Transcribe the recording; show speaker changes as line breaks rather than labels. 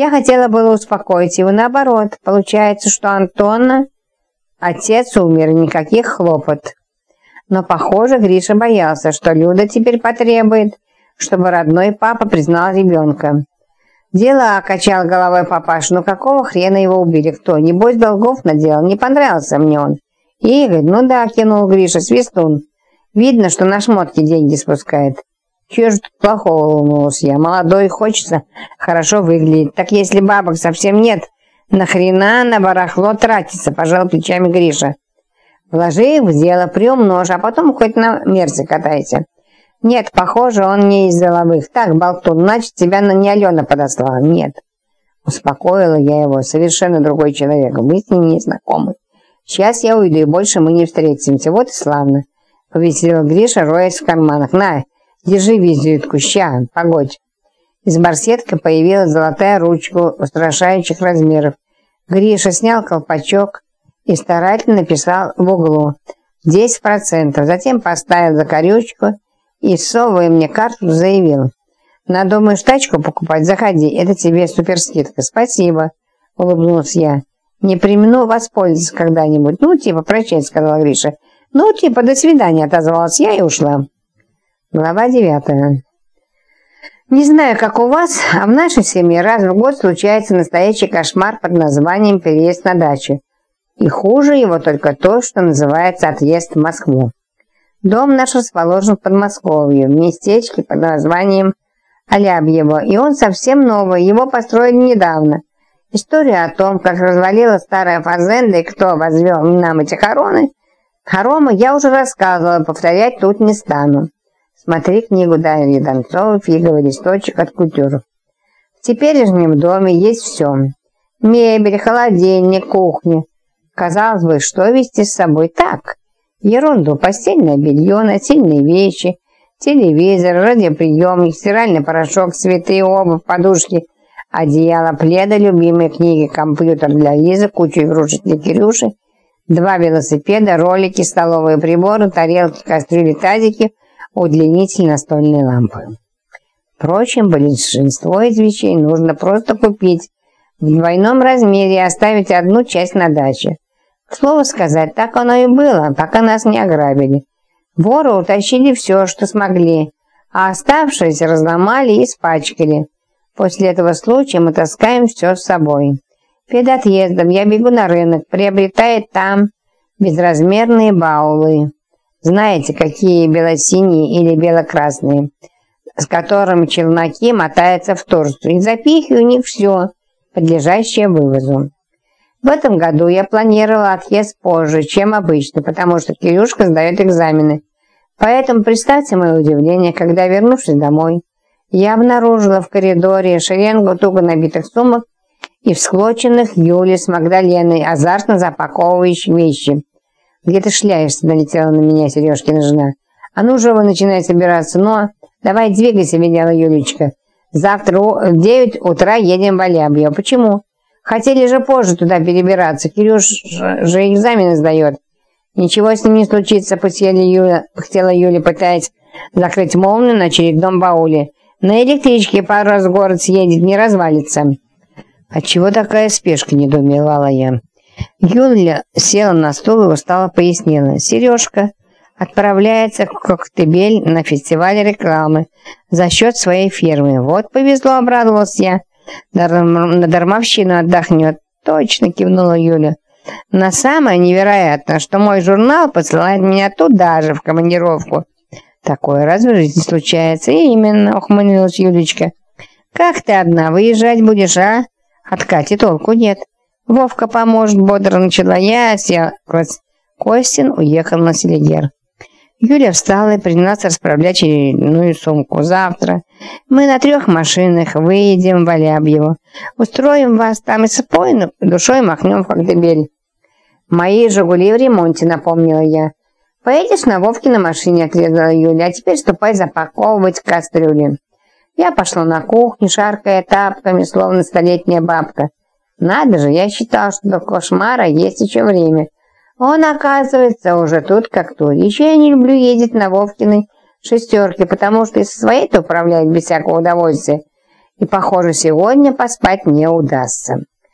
Я хотела было успокоить его, наоборот. Получается, что Антона... Отец умер, никаких хлопот. Но, похоже, Гриша боялся, что Люда теперь потребует, чтобы родной папа признал ребенка. «Дела», — качал головой папаш, — «ну какого хрена его убили? Кто? Небось, долгов наделал? Не понравился мне он». «Игорь, ну да», — кинул Гриша, — «свистун. Видно, что на шмотки деньги спускает». «Чего же плохого?» — улыбнулся я. «Молодой, хочется хорошо выглядеть. Так если бабок совсем нет, нахрена на барахло тратиться?» — пожал плечами Гриша. «Вложи в дело, приумножь, а потом хоть на мерзе катайся». «Нет, похоже, он не из деловых. Так, болтун, значит, тебя на не Алена подослала». «Нет». Успокоила я его, совершенно другой человек. Мы с ним не знакомы. Сейчас я уйду, и больше мы не встретимся. Вот и славно. Повеселил Гриша, роясь в карманах. На, держи визитку, ща, погодь. Из барсетки появилась золотая ручка устрашающих размеров. Гриша снял колпачок и старательно написал в углу 10%. Затем поставил закорючку и, совывая мне карту, заявил. «Надумаешь тачку покупать? Заходи, это тебе суперскидка». «Спасибо», — улыбнулся я. «Не примену воспользоваться когда-нибудь». «Ну, типа, прощай», — сказала Гриша. «Ну, типа, до свидания», — отозвалась я и ушла. Глава девятая. Не знаю, как у вас, а в нашей семье раз в год случается настоящий кошмар под названием «переезд на дачу». И хуже его только то, что называется «отъезд в Москву». Дом наш расположен в Подмосковье, в местечке под названием Алябьево, и он совсем новый, его построили недавно. История о том, как развалила старая фазенда и кто возвел нам эти хороны, хоромы, я уже рассказывала, повторять тут не стану. Смотри книгу Дарьи Донцовой «Фиговый листочек от кутюр». В теперешнем доме есть все. Мебель, холодильник, кухня. Казалось бы, что вести с собой так? Ерунду, постельное белье, насильные вещи, телевизор, радиоприемник, стиральный порошок, цветы, обувь, подушки, одеяло, пледа, любимые книги, компьютер для Лизы, кучу игрушек для Кирюши, два велосипеда, ролики, столовые приборы, тарелки, кастрюли, тазики, удлинитель настольной лампы. Впрочем, большинство из вещей нужно просто купить в двойном размере и оставить одну часть на даче. К слову сказать, так оно и было, пока нас не ограбили. Воры утащили все, что смогли, а оставшиеся разломали и испачкали. После этого случая мы таскаем все с собой. Перед отъездом я бегу на рынок, приобретая там безразмерные баулы. Знаете, какие белосиние или белокрасные, с которыми челноки мотаются в Турцию, и запихиваю в них все, подлежащее вывозу. В этом году я планировала отъезд позже, чем обычно, потому что Кирюшка сдает экзамены. Поэтому представьте мое удивление, когда, вернувшись домой, я обнаружила в коридоре шеренгу туго набитых сумок и всклоченных Юли с Магдаленой, азартно запаковывающих вещи. «Где ты шляешься?» – налетела на меня Сережкина жена. «А ну же вы начинаете собираться, но давай двигайся», – велела Юлечка. «Завтра в девять утра едем в Алябье». «Почему?» Хотели же позже туда перебираться. Кирюш же экзамены сдает. Ничего с ним не случится, пыхтела Юля, пыхтела Юля пытаясь закрыть молнию на очередном бауле. На электричке пару раз в город съедет, не развалится. Отчего такая спешка, недоумевала я. Юля села на стул и устало пояснила. Сережка отправляется в Коктебель на фестиваль рекламы за счет своей фирмы. Вот повезло, обрадовался я. На дармовщину отдохнет. Точно кивнула Юля. На самое невероятно, что мой журнал посылает меня туда же, в командировку. Такое разве в жизни случается? И именно, ухмыльнулась Юлечка. Как ты одна выезжать будешь, а? От Кати толку нет. Вовка поможет, бодро начала я, сел. Костин уехал на Селигер. Юля встала и принялась расправлять очередную сумку. «Завтра мы на трех машинах выедем в Алябьево. Устроим вас там и спокойно душой махнем в Коктебель». «Мои «Жигули» в ремонте», — напомнила я. «Поедешь на Вовке на машине», — отрезала Юля. «А теперь ступай запаковывать кастрюли». Я пошла на кухню, шаркая тапками, словно столетняя бабка. Надо же, я считала, что до кошмара есть еще время. Он, оказывается, уже тут как тут. Еще я не люблю ездить на Вовкиной шестерке, потому что и со своей-то управляет без всякого удовольствия. И, похоже, сегодня поспать не удастся.